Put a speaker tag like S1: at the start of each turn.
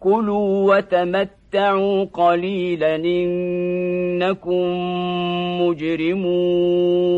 S1: كلوا وتمتعوا قليلا إنكم مجرمون.